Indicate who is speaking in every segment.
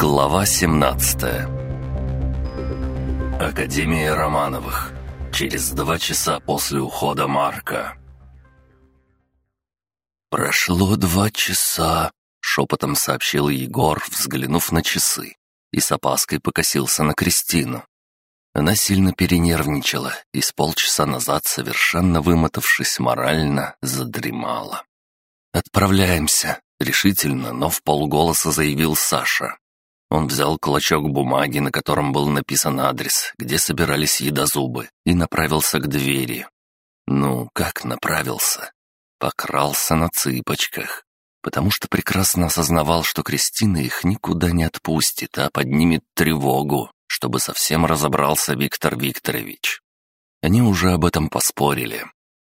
Speaker 1: Глава 17 Академия Романовых. Через два часа после ухода Марка. «Прошло два часа», — шепотом сообщил Егор, взглянув на часы, и с опаской покосился на Кристину. Она сильно перенервничала и с полчаса назад, совершенно вымотавшись морально, задремала. «Отправляемся», — решительно, но в полголоса заявил Саша. Он взял клочок бумаги, на котором был написан адрес, где собирались едозубы, и направился к двери. Ну, как направился? Покрался на цыпочках, потому что прекрасно осознавал, что Кристина их никуда не отпустит, а поднимет тревогу, чтобы совсем разобрался Виктор Викторович. Они уже об этом поспорили.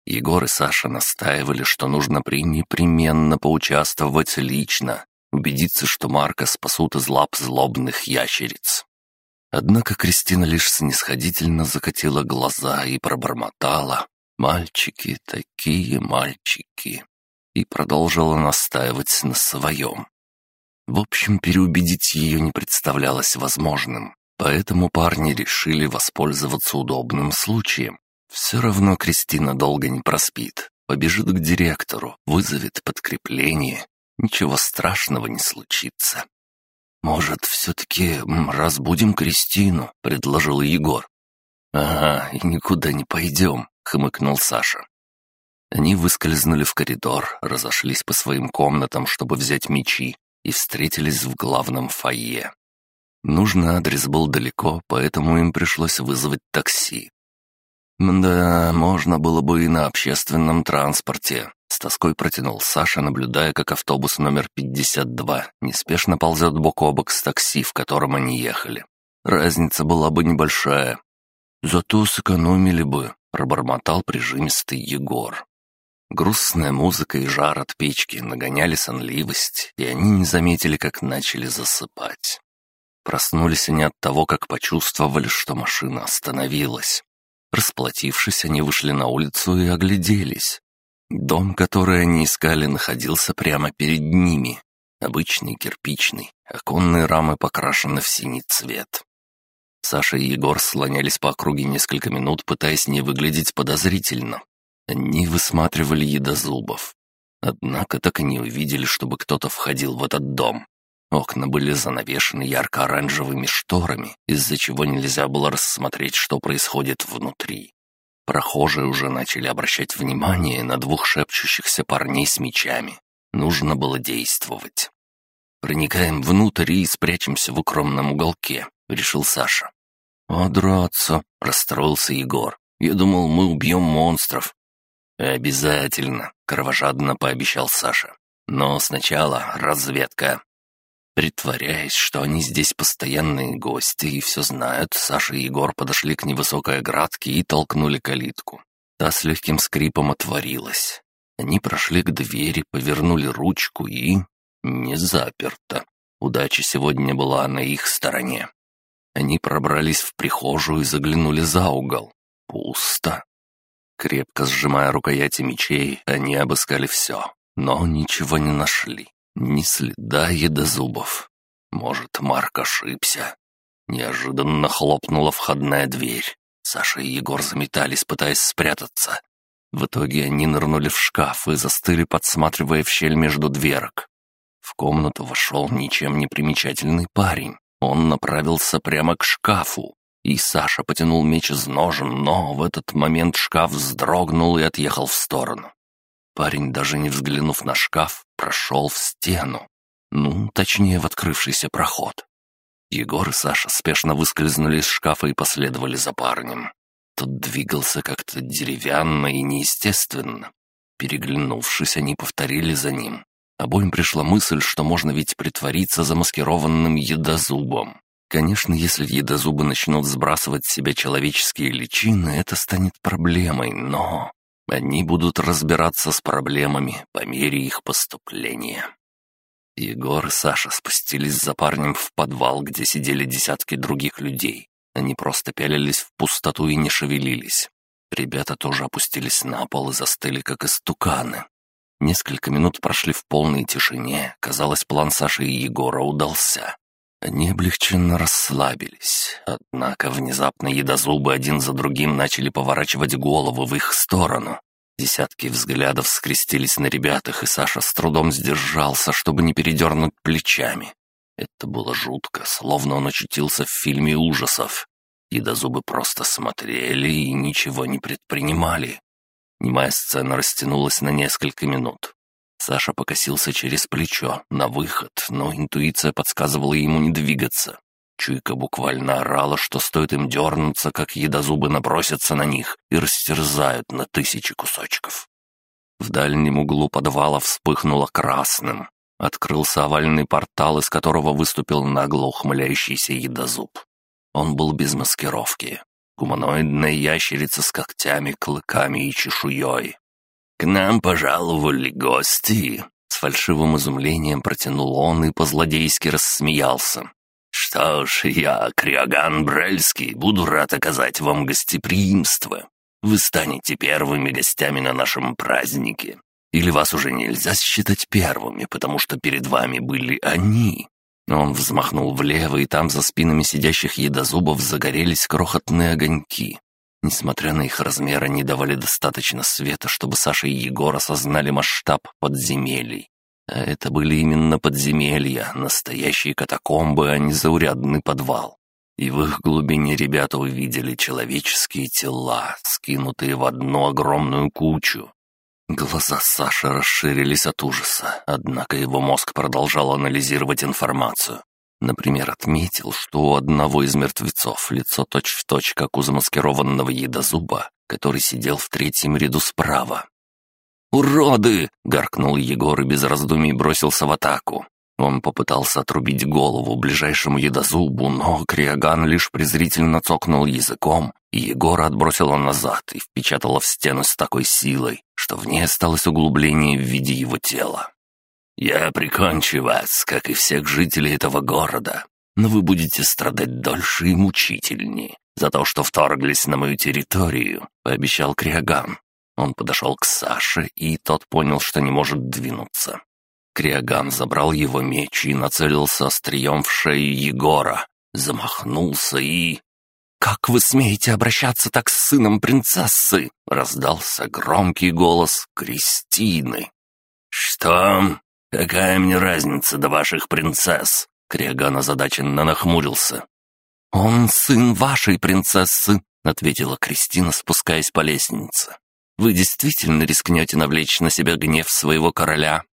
Speaker 1: Егор и Саша настаивали, что нужно при непременно поучаствовать лично, убедиться, что Марка спасут из лап злобных ящериц. Однако Кристина лишь снисходительно закатила глаза и пробормотала «Мальчики, такие мальчики!» и продолжила настаивать на своем. В общем, переубедить ее не представлялось возможным, поэтому парни решили воспользоваться удобным случаем. Все равно Кристина долго не проспит, побежит к директору, вызовет подкрепление ничего страшного не случится. «Может, все-таки разбудим Кристину?» — предложил Егор. «Ага, и никуда не пойдем», — хмыкнул Саша. Они выскользнули в коридор, разошлись по своим комнатам, чтобы взять мечи, и встретились в главном фойе. Нужный адрес был далеко, поэтому им пришлось вызвать такси. Да, можно было бы и на общественном транспорте, с тоской протянул Саша, наблюдая, как автобус номер 52 неспешно ползет бок о бок с такси, в котором они ехали. Разница была бы небольшая. «Зато сэкономили бы», — пробормотал прижимистый Егор. Грустная музыка и жар от печки нагоняли сонливость, и они не заметили, как начали засыпать. Проснулись они от того, как почувствовали, что машина остановилась. Расплатившись, они вышли на улицу и огляделись. Дом, который они искали, находился прямо перед ними. Обычный кирпичный, оконные рамы покрашены в синий цвет. Саша и Егор слонялись по округе несколько минут, пытаясь не выглядеть подозрительно. Они высматривали едозубов. Однако так и не увидели, чтобы кто-то входил в этот дом. Окна были занавешены ярко-оранжевыми шторами, из-за чего нельзя было рассмотреть, что происходит внутри. Прохожие уже начали обращать внимание на двух шепчущихся парней с мечами. Нужно было действовать. «Проникаем внутрь и спрячемся в укромном уголке», — решил Саша. «А драться?» — расстроился Егор. «Я думал, мы убьем монстров». «Обязательно», — кровожадно пообещал Саша. «Но сначала разведка». Притворяясь, что они здесь постоянные гости и все знают, Саша и Егор подошли к невысокой оградке и толкнули калитку. Та с легким скрипом отворилась. Они прошли к двери, повернули ручку и... Не заперто. Удача сегодня была на их стороне. Они пробрались в прихожую и заглянули за угол. Пусто. Крепко сжимая рукояти мечей, они обыскали все, но ничего не нашли. Ни следа едозубов. Может, Марк ошибся. Неожиданно хлопнула входная дверь. Саша и Егор заметались, пытаясь спрятаться. В итоге они нырнули в шкаф и застыли, подсматривая в щель между дверок. В комнату вошел ничем не примечательный парень. Он направился прямо к шкафу, и Саша потянул меч из ножен, но в этот момент шкаф вздрогнул и отъехал в сторону. Парень, даже не взглянув на шкаф, прошел в стену. Ну, точнее, в открывшийся проход. Егор и Саша спешно выскользнули из шкафа и последовали за парнем. Тот двигался как-то деревянно и неестественно. Переглянувшись, они повторили за ним. Обоим пришла мысль, что можно ведь притвориться замаскированным едозубом. Конечно, если едозубы начнут сбрасывать с себя человеческие личины, это станет проблемой, но... Они будут разбираться с проблемами по мере их поступления. Егор и Саша спустились за парнем в подвал, где сидели десятки других людей. Они просто пялились в пустоту и не шевелились. Ребята тоже опустились на пол и застыли, как истуканы. Несколько минут прошли в полной тишине. Казалось, план Саши и Егора удался. Они облегченно расслабились, однако внезапно едозубы один за другим начали поворачивать голову в их сторону. Десятки взглядов скрестились на ребятах, и Саша с трудом сдержался, чтобы не передернуть плечами. Это было жутко, словно он очутился в фильме ужасов. Едозубы просто смотрели и ничего не предпринимали. Немая сцена растянулась на несколько минут. Саша покосился через плечо, на выход, но интуиция подсказывала ему не двигаться. Чуйка буквально орала, что стоит им дернуться, как едозубы набросятся на них и растерзают на тысячи кусочков. В дальнем углу подвала вспыхнуло красным. Открылся овальный портал, из которого выступил нагло ухмыляющийся едозуб. Он был без маскировки. Гуманоидная ящерица с когтями, клыками и чешуей. «К нам пожаловали гости!» С фальшивым изумлением протянул он и по-злодейски рассмеялся. «Что ж, я, Криоган Брельский, буду рад оказать вам гостеприимство. Вы станете первыми гостями на нашем празднике. Или вас уже нельзя считать первыми, потому что перед вами были они?» Он взмахнул влево, и там за спинами сидящих едозубов загорелись крохотные огоньки. Несмотря на их размер, они давали достаточно света, чтобы Саша и Егор осознали масштаб подземелий. А это были именно подземелья, настоящие катакомбы, а не заурядный подвал. И в их глубине ребята увидели человеческие тела, скинутые в одну огромную кучу. Глаза Саши расширились от ужаса, однако его мозг продолжал анализировать информацию. Например, отметил, что у одного из мертвецов лицо точь-в-точь, точь, как у замаскированного едозуба, который сидел в третьем ряду справа. «Уроды!» — гаркнул Егор и без раздумий бросился в атаку. Он попытался отрубить голову ближайшему едозубу, но Криоган лишь презрительно цокнул языком, и Егора отбросило назад и впечатало в стену с такой силой, что в ней осталось углубление в виде его тела. «Я прикончу вас, как и всех жителей этого города, но вы будете страдать дольше и мучительнее за то, что вторглись на мою территорию», — пообещал Криоган. Он подошел к Саше, и тот понял, что не может двинуться. Криоган забрал его меч и нацелился острием в шею Егора, замахнулся и... «Как вы смеете обращаться так с сыном принцессы?» — раздался громкий голос Кристины. «Что? «Какая мне разница до ваших принцесс?» Криоган озадаченно нахмурился. «Он сын вашей принцессы», — ответила Кристина, спускаясь по лестнице. «Вы действительно рискнете навлечь на себя гнев своего короля?»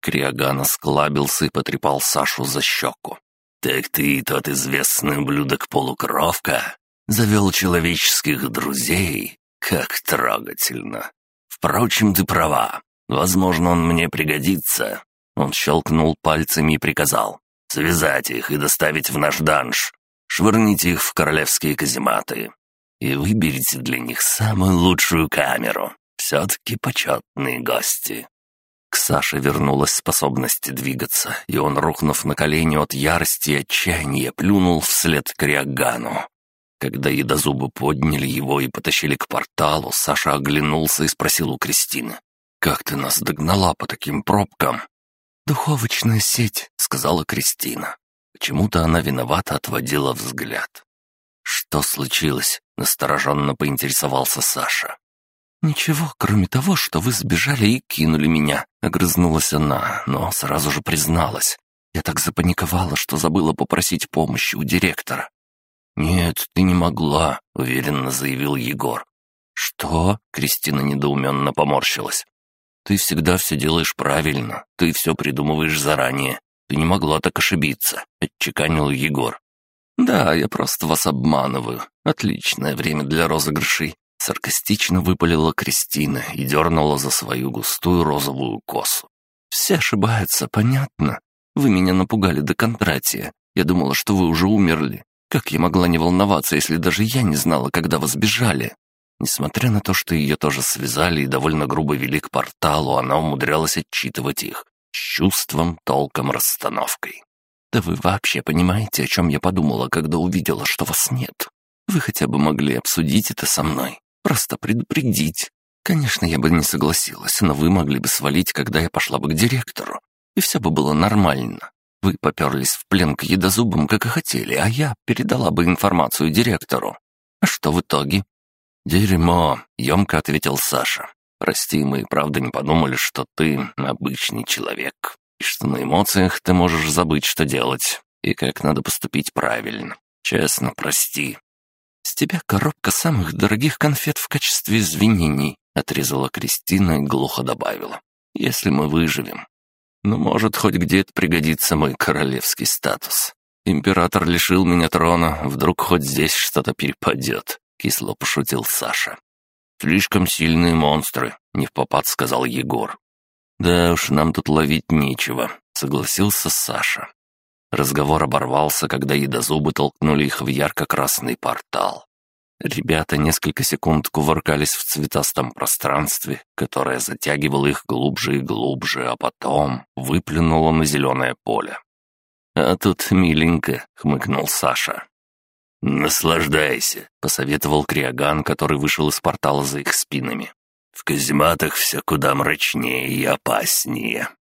Speaker 1: Криоган осклабился и потрепал Сашу за щеку. «Так ты тот известный ублюдок-полукровка? Завел человеческих друзей? Как трогательно! Впрочем, ты права. Возможно, он мне пригодится. Он щелкнул пальцами и приказал «Связать их и доставить в наш данж. Швырните их в королевские казематы. И выберите для них самую лучшую камеру. Все-таки почетные гости». К Саше вернулась способность двигаться, и он, рухнув на колени от ярости и отчаяния, плюнул вслед к Риагану. Когда едозубы подняли его и потащили к порталу, Саша оглянулся и спросил у Кристины. «Как ты нас догнала по таким пробкам?» «Духовочная сеть», — сказала Кристина. Почему-то она виновато отводила взгляд. «Что случилось?» — настороженно поинтересовался Саша. «Ничего, кроме того, что вы сбежали и кинули меня», — огрызнулась она, но сразу же призналась. «Я так запаниковала, что забыла попросить помощи у директора». «Нет, ты не могла», — уверенно заявил Егор. «Что?» — Кристина недоуменно поморщилась. Ты всегда все делаешь правильно, ты все придумываешь заранее. Ты не могла так ошибиться», — отчеканил Егор. «Да, я просто вас обманываю. Отличное время для розыгрышей». Саркастично выпалила Кристина и дернула за свою густую розовую косу. «Все ошибаются, понятно. Вы меня напугали до контратия. Я думала, что вы уже умерли. Как я могла не волноваться, если даже я не знала, когда вы сбежали?» Несмотря на то, что ее тоже связали и довольно грубо вели к порталу, она умудрялась отчитывать их с чувством, толком, расстановкой. «Да вы вообще понимаете, о чем я подумала, когда увидела, что вас нет? Вы хотя бы могли обсудить это со мной, просто предупредить. Конечно, я бы не согласилась, но вы могли бы свалить, когда я пошла бы к директору, и все бы было нормально. Вы поперлись в плен к едозубам, как и хотели, а я передала бы информацию директору. А что в итоге?» «Дерьмо», — емко ответил Саша. «Прости, мы правда не подумали, что ты обычный человек, и что на эмоциях ты можешь забыть, что делать, и как надо поступить правильно. Честно, прости». «С тебя коробка самых дорогих конфет в качестве извинений», — отрезала Кристина и глухо добавила. «Если мы выживем. Но, может, хоть где-то пригодится мой королевский статус. Император лишил меня трона, вдруг хоть здесь что-то перепадет», — кисло пошутил Саша. «Слишком сильные монстры», — не в попад сказал Егор. «Да уж, нам тут ловить нечего», — согласился Саша. Разговор оборвался, когда едозубы толкнули их в ярко-красный портал. Ребята несколько секунд кувыркались в цветастом пространстве, которое затягивало их глубже и глубже, а потом выплюнуло на зеленое поле. «А тут миленько», — хмыкнул Саша. «Наслаждайся», — посоветовал Криоган, который вышел из портала за их спинами. «В казематах все куда мрачнее и опаснее».